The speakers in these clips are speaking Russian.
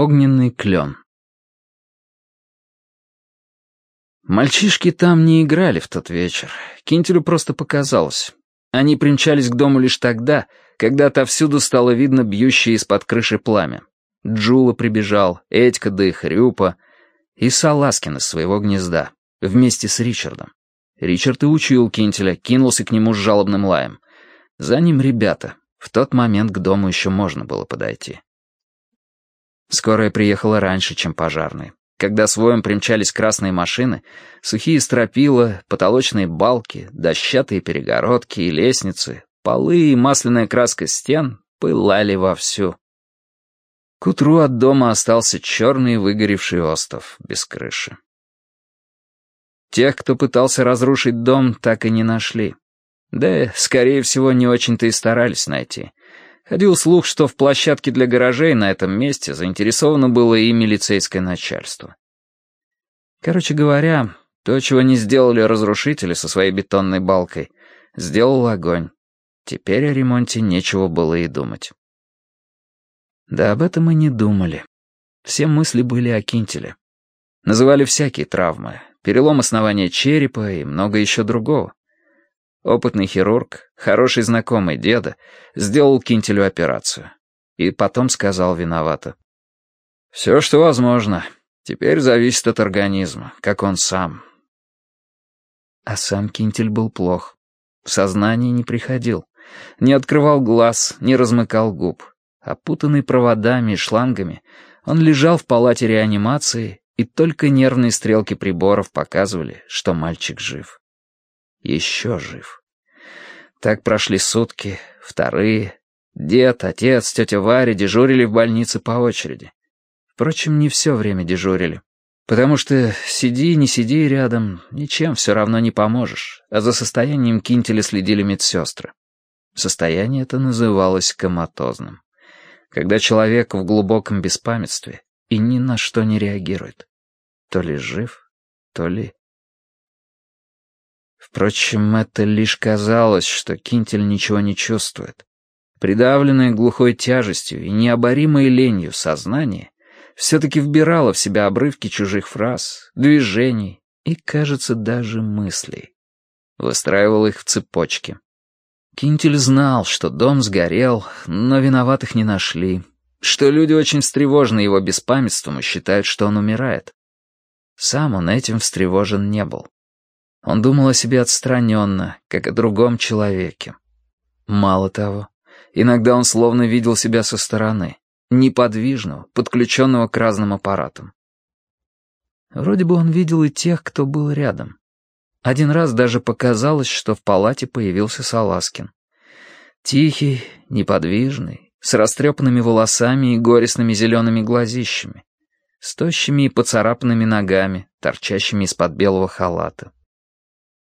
Огненный клен. Мальчишки там не играли в тот вечер. Кинтелю просто показалось. Они примчались к дому лишь тогда, когда отовсюду стало видно бьющее из-под крыши пламя. Джула прибежал, Этька да и Хрюпа, и Саласкин из своего гнезда, вместе с Ричардом. Ричард и учуял Кинтеля, кинулся к нему с жалобным лаем. За ним ребята. В тот момент к дому еще можно было подойти. Скорая приехала раньше, чем пожарные. Когда с воем примчались красные машины, сухие стропила, потолочные балки, дощатые перегородки и лестницы, полы и масляная краска стен пылали вовсю. К утру от дома остался черный выгоревший остов без крыши. Тех, кто пытался разрушить дом, так и не нашли. Да, скорее всего, не очень-то и старались найти. Ходил слух, что в площадке для гаражей на этом месте заинтересовано было и милицейское начальство. Короче говоря, то, чего не сделали разрушители со своей бетонной балкой, сделал огонь. Теперь о ремонте нечего было и думать. Да об этом и не думали. Все мысли были о кинтеле. Называли всякие травмы, перелом основания черепа и много еще другого. Опытный хирург, хороший знакомый деда, сделал Кинтелю операцию. И потом сказал виновато. «Все, что возможно. Теперь зависит от организма, как он сам». А сам Кинтель был плох. В сознание не приходил. Не открывал глаз, не размыкал губ. Опутанный проводами и шлангами, он лежал в палате реанимации, и только нервные стрелки приборов показывали, что мальчик жив еще жив. Так прошли сутки, вторые. Дед, отец, тетя Варя дежурили в больнице по очереди. Впрочем, не все время дежурили. Потому что сиди, не сиди рядом, ничем все равно не поможешь, а за состоянием Кинтеля следили медсестры. Состояние это называлось коматозным. Когда человек в глубоком беспамятстве и ни на что не реагирует. То ли жив, то ли Впрочем, это лишь казалось, что Кинтель ничего не чувствует. Придавленное глухой тяжестью и необоримой ленью сознание все-таки вбирало в себя обрывки чужих фраз, движений и, кажется, даже мыслей. Выстраивал их в цепочки. Кинтель знал, что дом сгорел, но виноватых не нашли, что люди очень встревожены его беспамятством и считают, что он умирает. Сам он этим встревожен не был. Он думал о себе отстраненно, как о другом человеке. Мало того, иногда он словно видел себя со стороны, неподвижного, подключенного к разным аппаратам. Вроде бы он видел и тех, кто был рядом. Один раз даже показалось, что в палате появился Саласкин. Тихий, неподвижный, с растрепанными волосами и горестными зелеными глазищами, с тощими и поцарапанными ногами, торчащими из-под белого халата.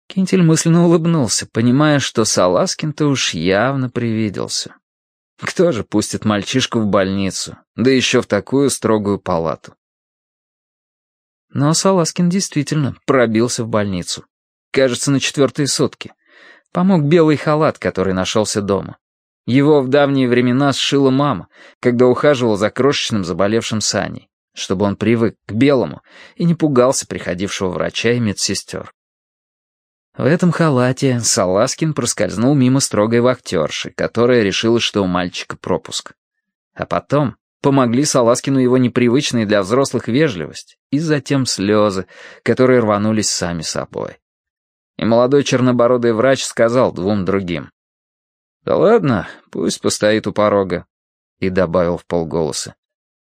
Кинтель мысленно улыбнулся, понимая, что Саласкин-то уж явно привиделся. Кто же пустит мальчишку в больницу, да еще в такую строгую палату? Но Саласкин действительно пробился в больницу. Кажется, на четвертые сутки. Помог белый халат, который нашелся дома. Его в давние времена сшила мама, когда ухаживала за крошечным заболевшим Саней, чтобы он привык к белому и не пугался приходившего врача и медсестер. В этом халате Саласкин проскользнул мимо строгой вахтерши, которая решила, что у мальчика пропуск. А потом помогли Саласкину его непривычные для взрослых вежливость и затем слезы, которые рванулись сами собой. И молодой чернобородый врач сказал двум другим. «Да ладно, пусть постоит у порога», и добавил в полголоса.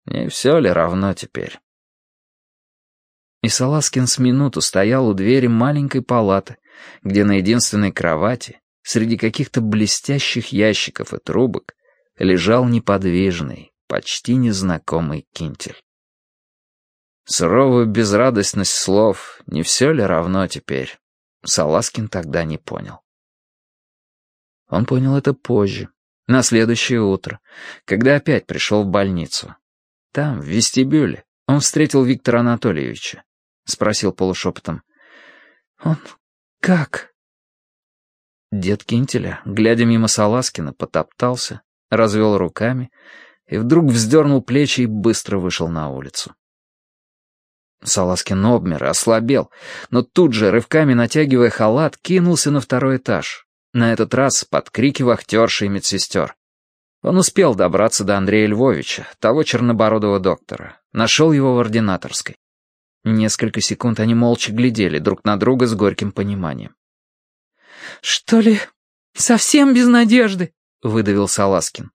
«Не все ли равно теперь?» И Саласкин с минуту стоял у двери маленькой палаты, где на единственной кровати, среди каких-то блестящих ящиков и трубок, лежал неподвижный, почти незнакомый кинтель. Суровую безрадостность слов не все ли равно теперь, Саласкин тогда не понял. Он понял это позже, на следующее утро, когда опять пришел в больницу. Там, в вестибюле, он встретил Виктора Анатольевича. Спросил полушепотом. «Он «Как?» Дед Кинтеля, глядя мимо Саласкина, потоптался, развел руками и вдруг вздернул плечи и быстро вышел на улицу. Саласкин обмер, ослабел, но тут же, рывками натягивая халат, кинулся на второй этаж. На этот раз под крики вахтерши и медсестер. Он успел добраться до Андрея Львовича, того чернобородого доктора. Нашел его в ординаторской. Несколько секунд они молча глядели друг на друга с горьким пониманием. «Что ли, совсем без надежды?» — выдавил Саласкин.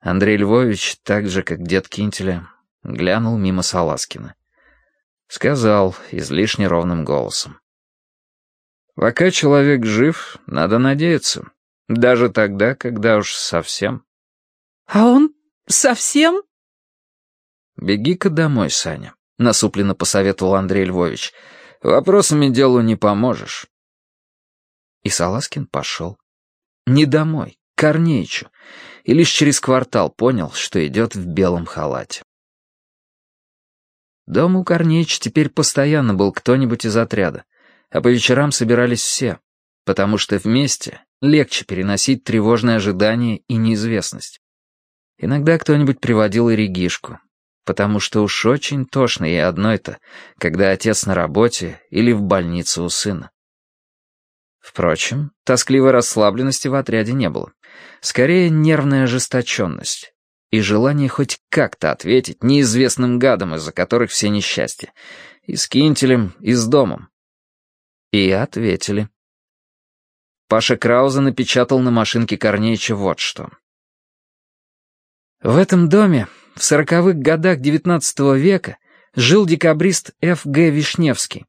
Андрей Львович, так же, как дед Кинтеля, глянул мимо Саласкина. Сказал излишне ровным голосом. «Пока человек жив, надо надеяться. Даже тогда, когда уж совсем». «А он совсем?» «Беги-ка домой, Саня», — насупленно посоветовал Андрей Львович. «Вопросами делу не поможешь». И Саласкин пошел. Не домой, к Корнеичу, и лишь через квартал понял, что идет в белом халате. Дома у Корнеича теперь постоянно был кто-нибудь из отряда, а по вечерам собирались все, потому что вместе легче переносить тревожное ожидание и неизвестность. Иногда кто-нибудь приводил и Регишку, потому что уж очень тошно ей одной-то, когда отец на работе или в больнице у сына. Впрочем, тоскливой расслабленности в отряде не было. Скорее, нервная ожесточенность и желание хоть как-то ответить неизвестным гадам, из-за которых все несчастья. И с Кинтелем, и с домом. И ответили. Паша Крауза напечатал на машинке Корнеича вот что. В этом доме в сороковых годах XIX века жил декабрист Ф. Г. Вишневский.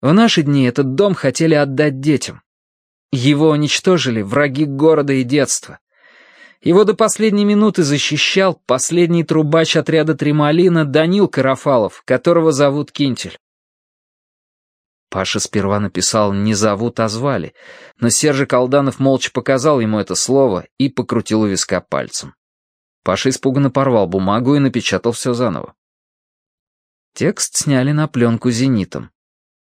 В наши дни этот дом хотели отдать детям. Его уничтожили враги города и детства. Его до последней минуты защищал последний трубач отряда Тремалина Данил Карафалов, которого зовут Кинтель. Паша сперва написал «не зовут, а звали», но Сержик Алданов молча показал ему это слово и покрутил у виска пальцем. Паша испуганно порвал бумагу и напечатал все заново. Текст сняли на пленку зенитом.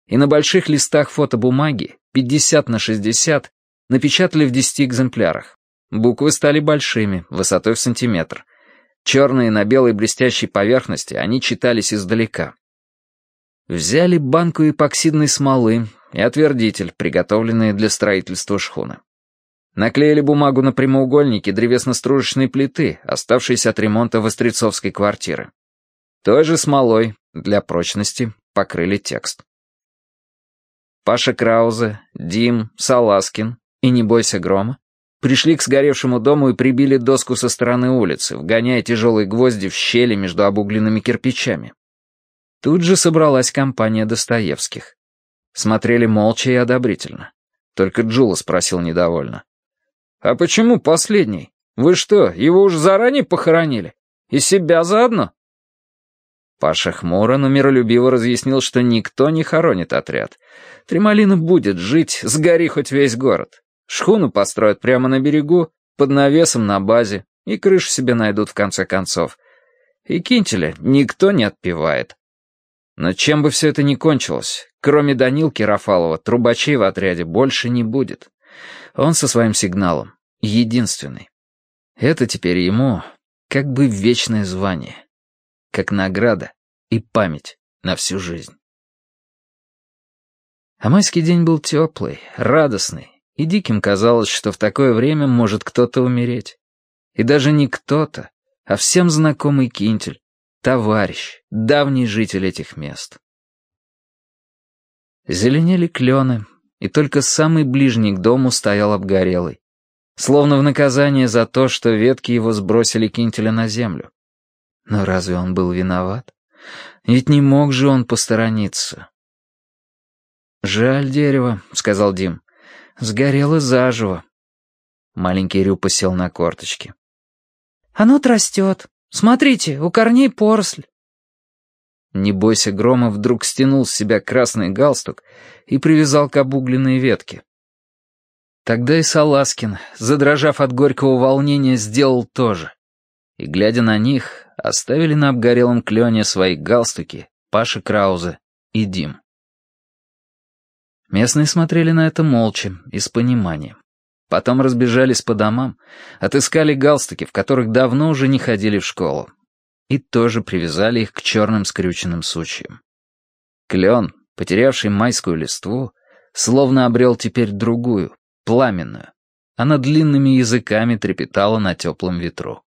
И на больших листах фотобумаги, 50 на 60, напечатали в 10 экземплярах. Буквы стали большими, высотой в сантиметр. Черные на белой блестящей поверхности они читались издалека. Взяли банку эпоксидной смолы и отвердитель, приготовленные для строительства шхуны. Наклеили бумагу на прямоугольники древесно-стружечной плиты, оставшиеся от ремонта Вострецовской квартиры. Той же смолой, для прочности, покрыли текст. Паша Краузе, Дим, Саласкин и «Не бойся грома» Пришли к сгоревшему дому и прибили доску со стороны улицы, вгоняя тяжелые гвозди в щели между обугленными кирпичами. Тут же собралась компания Достоевских. Смотрели молча и одобрительно. Только Джула спросил недовольно. «А почему последний? Вы что, его уж заранее похоронили? И себя заодно?» Паша хмуро, но миролюбиво разъяснил, что никто не хоронит отряд. Тремалина будет жить, сгори хоть весь город. Шхуну построят прямо на берегу, под навесом на базе, и крышу себе найдут в конце концов. И кинтеля никто не отпевает. Но чем бы все это ни кончилось, кроме Данилки Рафалова, трубачей в отряде больше не будет. Он со своим сигналом единственный. Это теперь ему как бы вечное звание, как награда и память на всю жизнь. А майский день был теплый, радостный, и диким казалось, что в такое время может кто-то умереть. И даже не кто-то, а всем знакомый Кинтель, товарищ, давний житель этих мест. Зеленели клены, и только самый ближний к дому стоял обгорелый, словно в наказание за то, что ветки его сбросили Кинтеля на землю. Но разве он был виноват? Ведь не мог же он посторониться. «Жаль дерево», — сказал Дим. Сгорело заживо. Маленький Рю посел на корточки. «Оно отрастет. Смотрите, у корней поросль». Не бойся грома вдруг стянул с себя красный галстук и привязал к обугленной ветке. Тогда и Саласкин, задрожав от горького волнения, сделал то же. И, глядя на них, оставили на обгорелом клене свои галстуки Паша Краузе и Дим. Местные смотрели на это молча и с пониманием. Потом разбежались по домам, отыскали галстуки, в которых давно уже не ходили в школу, и тоже привязали их к черным скрюченным сучьям. Клен, потерявший майскую листву, словно обрел теперь другую, пламенную. Она длинными языками трепетала на теплом ветру.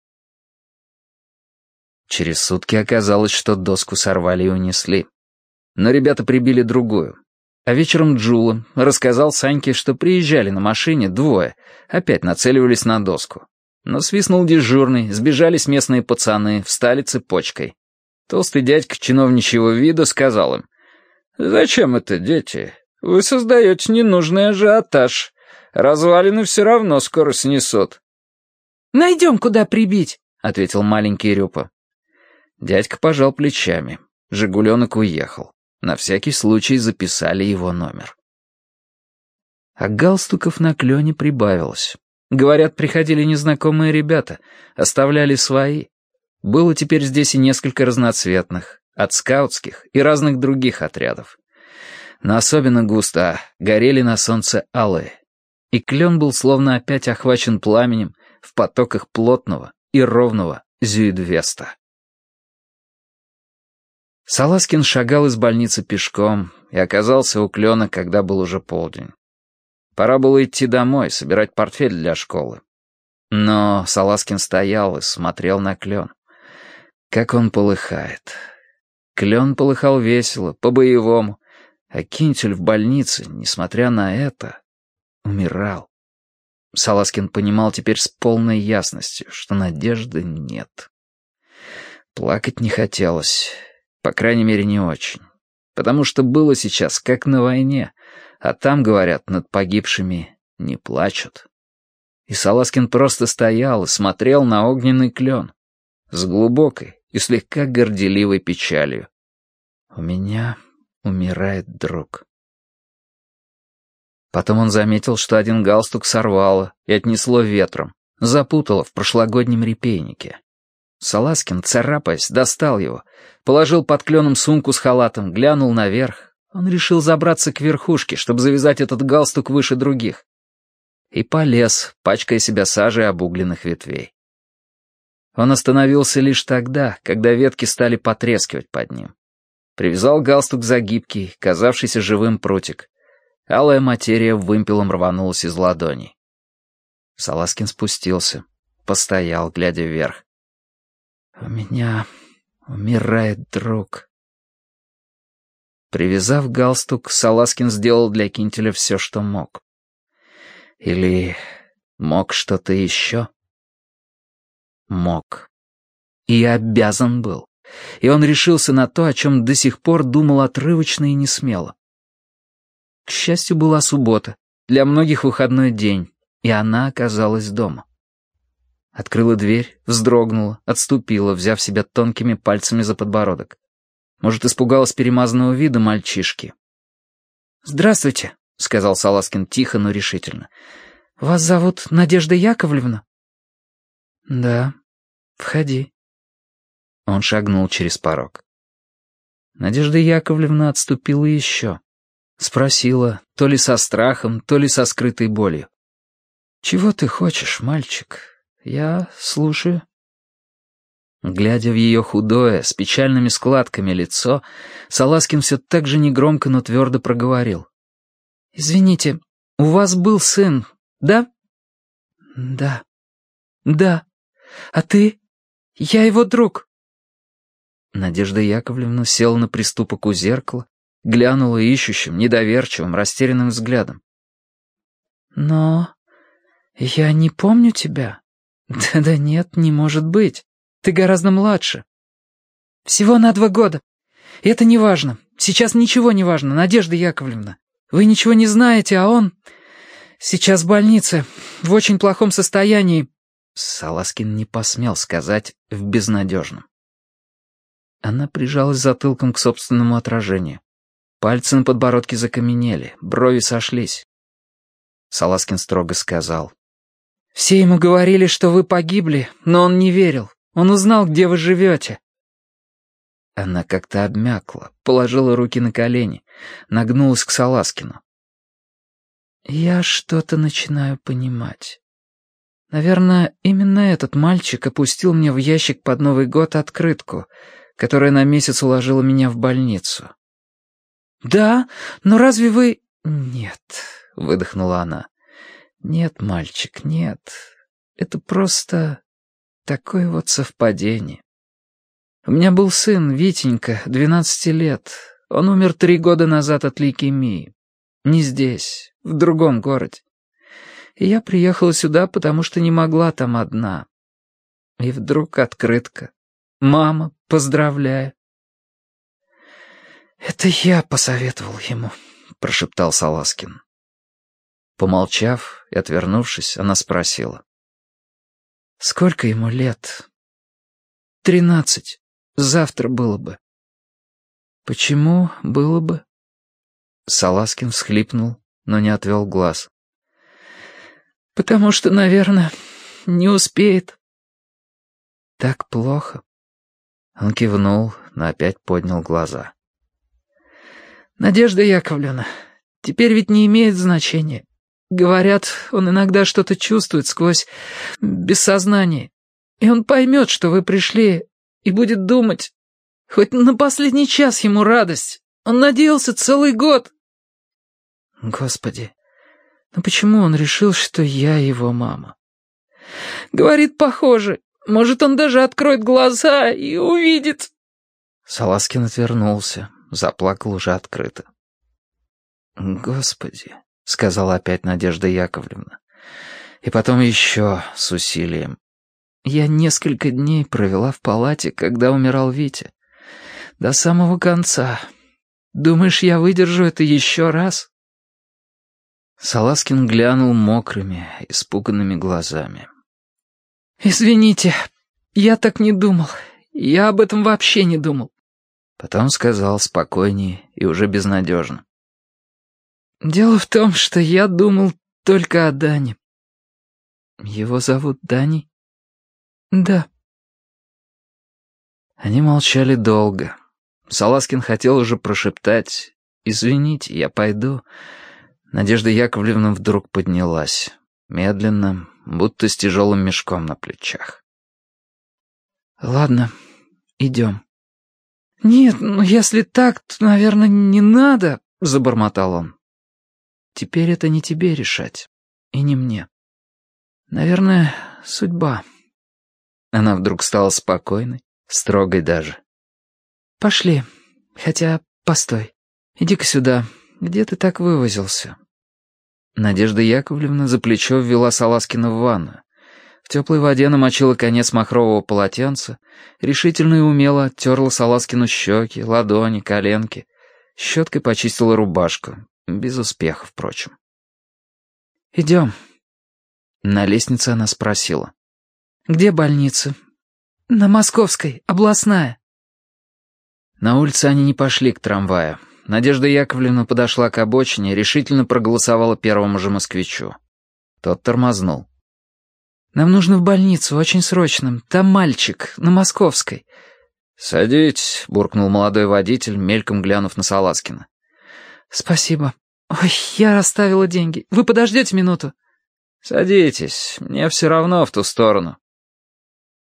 Через сутки оказалось, что доску сорвали и унесли. Но ребята прибили другую. А вечером Джула рассказал Саньке, что приезжали на машине двое, опять нацеливались на доску. Но свистнул дежурный, сбежались местные пацаны, встали цепочкой. Толстый дядька чиновничьего вида сказал им, «Зачем это, дети? Вы создаете ненужный ажиотаж. Развалины все равно скоро снесут». «Найдем, куда прибить», — ответил маленький Рюпа. Дядька пожал плечами. Жигуленок уехал. На всякий случай записали его номер. А галстуков на клене прибавилось. Говорят, приходили незнакомые ребята, оставляли свои. Было теперь здесь и несколько разноцветных, от скаутских и разных других отрядов. Но особенно густо горели на солнце алые. И клен был словно опять охвачен пламенем в потоках плотного и ровного зюидвеста. Саласкин шагал из больницы пешком и оказался у Клена, когда был уже полдень. Пора было идти домой, собирать портфель для школы. Но Саласкин стоял и смотрел на Клен. Как он полыхает. Клен полыхал весело, по-боевому, а Кинтель в больнице, несмотря на это, умирал. Саласкин понимал теперь с полной ясностью, что надежды нет. Плакать не хотелось. По крайней мере, не очень. Потому что было сейчас как на войне, а там, говорят, над погибшими не плачут. И Саласкин просто стоял и смотрел на огненный клен с глубокой и слегка горделивой печалью. «У меня умирает друг». Потом он заметил, что один галстук сорвало и отнесло ветром, запутало в прошлогоднем репейнике. Саласкин, царапаясь, достал его, положил под кленом сумку с халатом, глянул наверх. Он решил забраться к верхушке, чтобы завязать этот галстук выше других. И полез, пачкая себя сажей обугленных ветвей. Он остановился лишь тогда, когда ветки стали потрескивать под ним. Привязал галстук за гибкий, казавшийся живым прутик. Алая материя вымпелом рванулась из ладоней. Саласкин спустился, постоял, глядя вверх. «У меня умирает друг». Привязав галстук, Саласкин сделал для Кинтеля все, что мог. Или мог что-то еще? Мог. И обязан был. И он решился на то, о чем до сих пор думал отрывочно и несмело. К счастью, была суббота, для многих выходной день, и она оказалась дома. Открыла дверь, вздрогнула, отступила, взяв себя тонкими пальцами за подбородок. Может, испугалась перемазанного вида мальчишки. «Здравствуйте», — сказал Саласкин тихо, но решительно. «Вас зовут Надежда Яковлевна?» «Да, входи». Он шагнул через порог. Надежда Яковлевна отступила еще. Спросила, то ли со страхом, то ли со скрытой болью. «Чего ты хочешь, мальчик?» «Я слушаю». Глядя в ее худое, с печальными складками лицо, Саласкин все так же негромко, но твердо проговорил. «Извините, у вас был сын, да?» «Да». «Да. А ты? Я его друг». Надежда Яковлевна села на приступок у зеркала, глянула ищущим, недоверчивым, растерянным взглядом. «Но я не помню тебя». «Да-да нет, не может быть. Ты гораздо младше». «Всего на два года. И это не важно. Сейчас ничего не важно, Надежда Яковлевна. Вы ничего не знаете, а он... Сейчас в больнице, в очень плохом состоянии». Саласкин не посмел сказать «в безнадежном». Она прижалась затылком к собственному отражению. Пальцы на подбородке закаменели, брови сошлись. Саласкин строго сказал. Все ему говорили, что вы погибли, но он не верил. Он узнал, где вы живете». Она как-то обмякла, положила руки на колени, нагнулась к Саласкину. Я что-то начинаю понимать. Наверное, именно этот мальчик опустил мне в ящик под Новый год открытку, которая на месяц уложила меня в больницу. «Да, но разве вы...» «Нет», — выдохнула она. «Нет, мальчик, нет. Это просто такое вот совпадение. У меня был сын, Витенька, двенадцати лет. Он умер три года назад от лейкемии. Не здесь, в другом городе. И я приехала сюда, потому что не могла там одна. И вдруг открытка. «Мама, поздравляю». «Это я посоветовал ему», — прошептал Саласкин. Помолчав и отвернувшись, она спросила. «Сколько ему лет?» «Тринадцать. Завтра было бы». «Почему было бы?» Саласкин всхлипнул, но не отвел глаз. «Потому что, наверное, не успеет». «Так плохо». Он кивнул, но опять поднял глаза. «Надежда Яковлевна, теперь ведь не имеет значения. Говорят, он иногда что-то чувствует сквозь бессознание. И он поймет, что вы пришли, и будет думать. Хоть на последний час ему радость. Он надеялся целый год. Господи, ну почему он решил, что я его мама? Говорит, похоже. Может, он даже откроет глаза и увидит. Саласкин отвернулся, заплакал уже открыто. «Господи», — сказала опять Надежда Яковлевна. И потом еще с усилием. Я несколько дней провела в палате, когда умирал Витя. До самого конца. Думаешь, я выдержу это еще раз?» Саласкин глянул мокрыми, испуганными глазами. «Извините, я так не думал. Я об этом вообще не думал». Потом сказал спокойнее и уже безнадежно. «Дело в том, что я думал только о Дане». «Его зовут Дани?» «Да». Они молчали долго. Саласкин хотел уже прошептать «Извините, я пойду». Надежда Яковлевна вдруг поднялась, медленно, будто с тяжелым мешком на плечах. «Ладно, идем». «Нет, ну если так, то, наверное, не надо», — забормотал он. «Теперь это не тебе решать, и не мне. Наверное, судьба». Она вдруг стала спокойной, строгой даже. «Пошли. Хотя, постой. Иди-ка сюда. Где ты так вывозился?» Надежда Яковлевна за плечо ввела Саласкина в ванну. В теплой воде намочила конец махрового полотенца, решительно и умело оттерла Саласкину щеки, ладони, коленки. Щеткой почистила рубашку. Без успеха, впрочем. «Идем». На лестнице она спросила. «Где больница?» «На Московской, областная». На улице они не пошли к трамваю. Надежда Яковлевна подошла к обочине решительно проголосовала первому же москвичу. Тот тормознул. «Нам нужно в больницу, очень срочно. Там мальчик, на Московской». «Садитесь», — буркнул молодой водитель, мельком глянув на Саласкина. «Спасибо. Ой, я расставила деньги. Вы подождете минуту?» «Садитесь, мне все равно в ту сторону».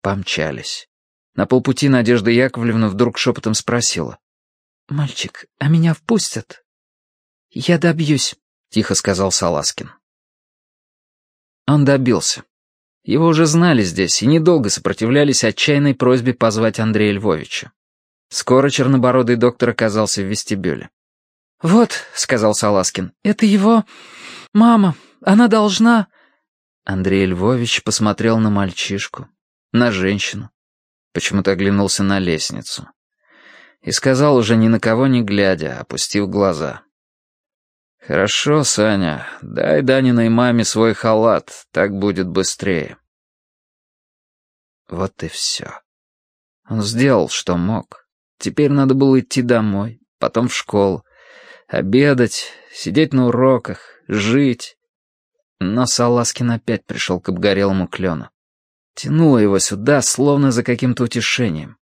Помчались. На полпути Надежда Яковлевна вдруг шепотом спросила. «Мальчик, а меня впустят?» «Я добьюсь», — тихо сказал Саласкин. Он добился. Его уже знали здесь и недолго сопротивлялись отчаянной просьбе позвать Андрея Львовича. Скоро чернобородый доктор оказался в вестибюле. «Вот», — сказал Саласкин, — «это его... мама. Она должна...» Андрей Львович посмотрел на мальчишку, на женщину, Почему-то оглянулся на лестницу. И сказал уже ни на кого не глядя, опустив глаза. «Хорошо, Саня, дай Даниной маме свой халат, так будет быстрее». Вот и все. Он сделал, что мог. Теперь надо было идти домой, потом в школу, обедать, сидеть на уроках, жить. Но Саласкин опять пришел к обгорелому клену. Тянуло его сюда, словно за каким-то утешением.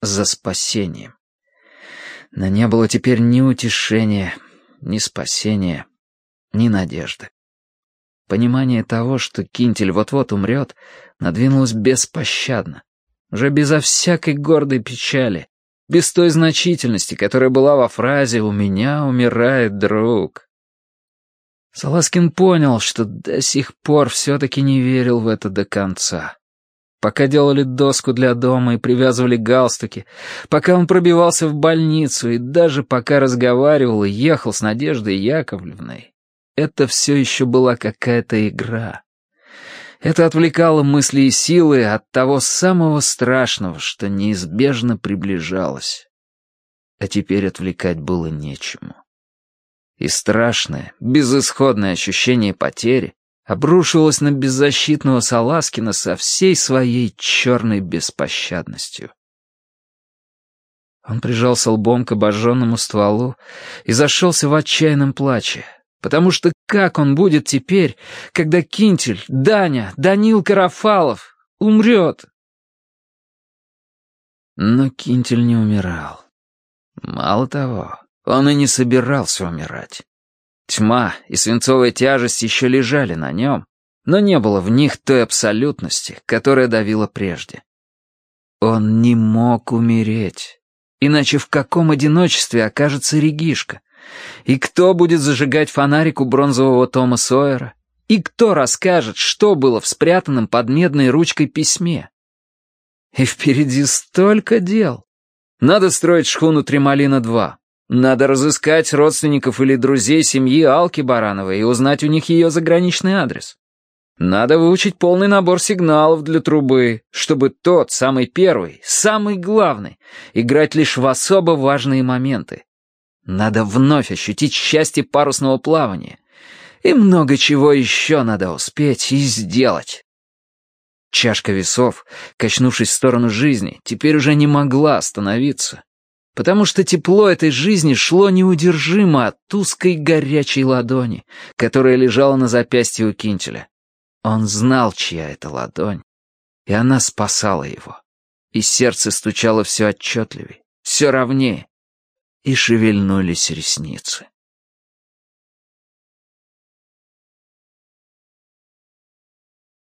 За спасением. Но не было теперь ни утешения, ни спасения, ни надежды. Понимание того, что Кинтель вот-вот умрет, надвинулось беспощадно. Уже безо всякой гордой печали, без той значительности, которая была во фразе «У меня умирает друг». Саласкин понял, что до сих пор все-таки не верил в это до конца. Пока делали доску для дома и привязывали галстуки, пока он пробивался в больницу и даже пока разговаривал и ехал с Надеждой Яковлевной, это все еще была какая-то игра. Это отвлекало мысли и силы от того самого страшного, что неизбежно приближалось. А теперь отвлекать было нечему. И страшное, безысходное ощущение потери обрушивалось на беззащитного Саласкина со всей своей черной беспощадностью. Он прижался лбом к обожженному стволу и зашелся в отчаянном плаче, потому что как он будет теперь, когда Кинтель, Даня, Данил Карафалов умрет? Но Кинтель не умирал. Мало того, он и не собирался умирать. Тьма и свинцовая тяжесть еще лежали на нем, но не было в них той абсолютности, которая давила прежде. Он не мог умереть, иначе в каком одиночестве окажется Регишка? И кто будет зажигать фонарик у бронзового Тома Сойера? И кто расскажет, что было в спрятанном под медной ручкой письме? И впереди столько дел. Надо строить шхуну Тремалина-2. Надо разыскать родственников или друзей семьи Алки Барановой и узнать у них ее заграничный адрес. Надо выучить полный набор сигналов для трубы, чтобы тот, самый первый, самый главный, играть лишь в особо важные моменты. Надо вновь ощутить счастье парусного плавания. И много чего еще надо успеть и сделать. Чашка весов, качнувшись в сторону жизни, теперь уже не могла остановиться потому что тепло этой жизни шло неудержимо от узкой горячей ладони, которая лежала на запястье у Кинтеля. Он знал, чья это ладонь, и она спасала его. И сердце стучало все отчетливее, все ровнее, и шевельнулись ресницы.